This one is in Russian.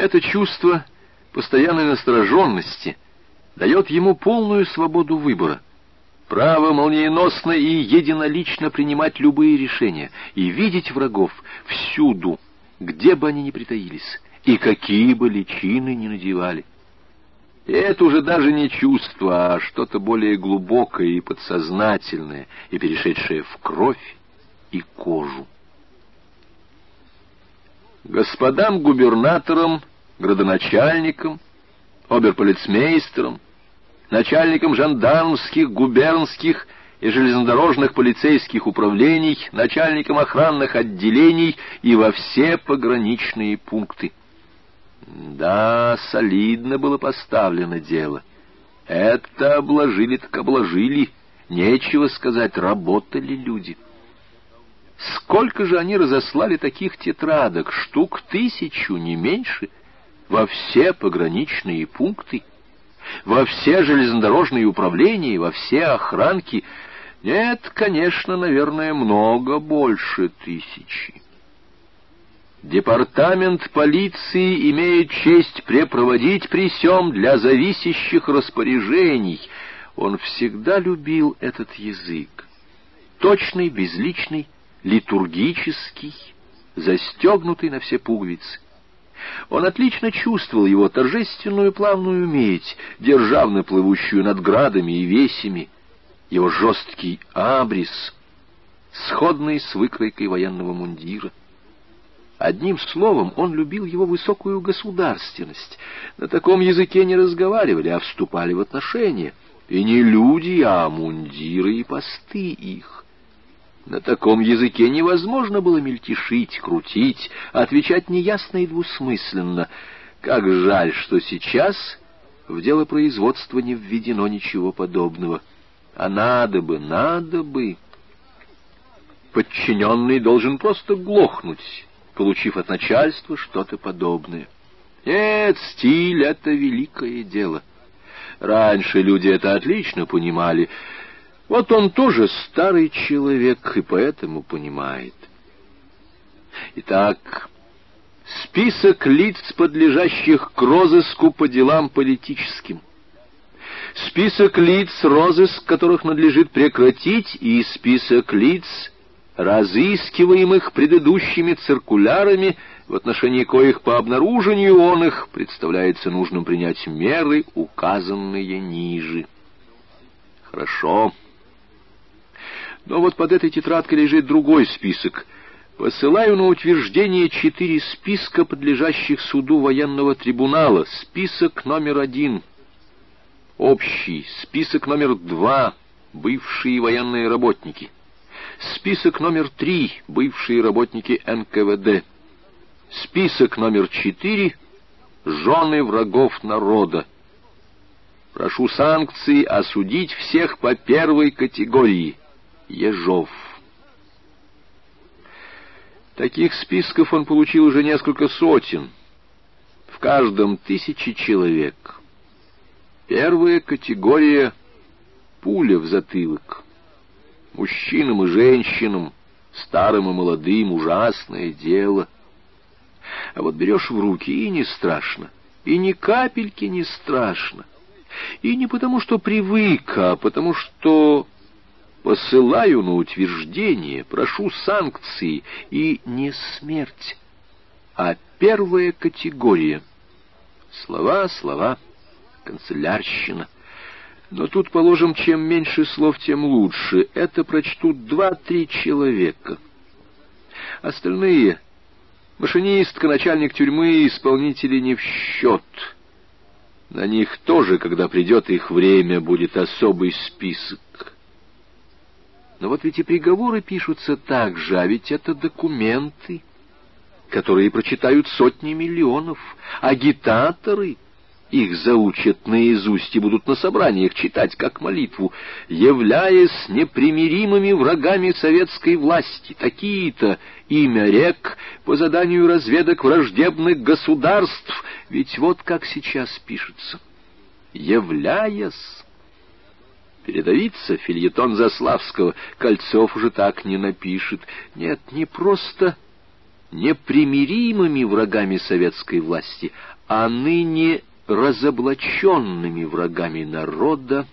Это чувство постоянной настороженности дает ему полную свободу выбора, право молниеносно и единолично принимать любые решения и видеть врагов всюду, где бы они ни притаились, и какие бы личины ни надевали. Это уже даже не чувство, а что-то более глубокое и подсознательное, и перешедшее в кровь и кожу. Господам губернаторам, градоначальникам, оберполицмейстерам, начальникам жандармских, губернских и железнодорожных полицейских управлений, начальникам охранных отделений и во все пограничные пункты. Да, солидно было поставлено дело. Это обложили так обложили. Нечего сказать, работали люди. Сколько же они разослали таких тетрадок, штук тысячу, не меньше, во все пограничные пункты, во все железнодорожные управления, во все охранки. Нет, конечно, наверное, много больше тысячи. Департамент полиции имеет честь препроводить при сём для зависящих распоряжений. Он всегда любил этот язык. Точный, безличный, литургический, застегнутый на все пуговицы. Он отлично чувствовал его торжественную плавную медь, державно плывущую над градами и весями, его жесткий абрис, сходный с выкройкой военного мундира. Одним словом, он любил его высокую государственность. На таком языке не разговаривали, а вступали в отношения. И не люди, а мундиры и посты их. На таком языке невозможно было мельтешить, крутить, отвечать неясно и двусмысленно. Как жаль, что сейчас в дело производства не введено ничего подобного. А надо бы, надо бы. Подчиненный должен просто глохнуть получив от начальства что-то подобное. Нет, стиль — это великое дело. Раньше люди это отлично понимали. Вот он тоже старый человек, и поэтому понимает. Итак, список лиц, подлежащих к розыску по делам политическим. Список лиц, розыск которых надлежит прекратить, и список лиц, разыскиваемых предыдущими циркулярами, в отношении коих по обнаружению он их представляется нужным принять меры, указанные ниже. Хорошо. Но вот под этой тетрадкой лежит другой список. Посылаю на утверждение четыре списка, подлежащих суду военного трибунала. Список номер один. Общий. Список номер два. Бывшие военные работники. Список номер три — бывшие работники НКВД. Список номер четыре — жены врагов народа. Прошу санкции осудить всех по первой категории. Ежов. Таких списков он получил уже несколько сотен. В каждом тысячи человек. Первая категория — пуля в затылок мужчинам и женщинам, старым и молодым, ужасное дело. А вот берешь в руки, и не страшно, и ни капельки не страшно. И не потому, что привык, а потому, что посылаю на утверждение, прошу санкции, и не смерть, а первая категория. Слова, слова, канцелярщина — но тут, положим, чем меньше слов, тем лучше. Это прочтут два-три человека. Остальные — машинистка, начальник тюрьмы, исполнители не в счет. На них тоже, когда придет их время, будет особый список. Но вот ведь и приговоры пишутся так же, а ведь это документы, которые прочитают сотни миллионов, агитаторы — их заучат наизусть и будут на собраниях читать как молитву, являясь непримиримыми врагами советской власти. Такие-то имя рек по заданию разведок враждебных государств, ведь вот как сейчас пишется. Являясь... Передавиться фильетон Заславского Кольцов уже так не напишет. Нет, не просто непримиримыми врагами советской власти, а ныне разоблаченными врагами народа,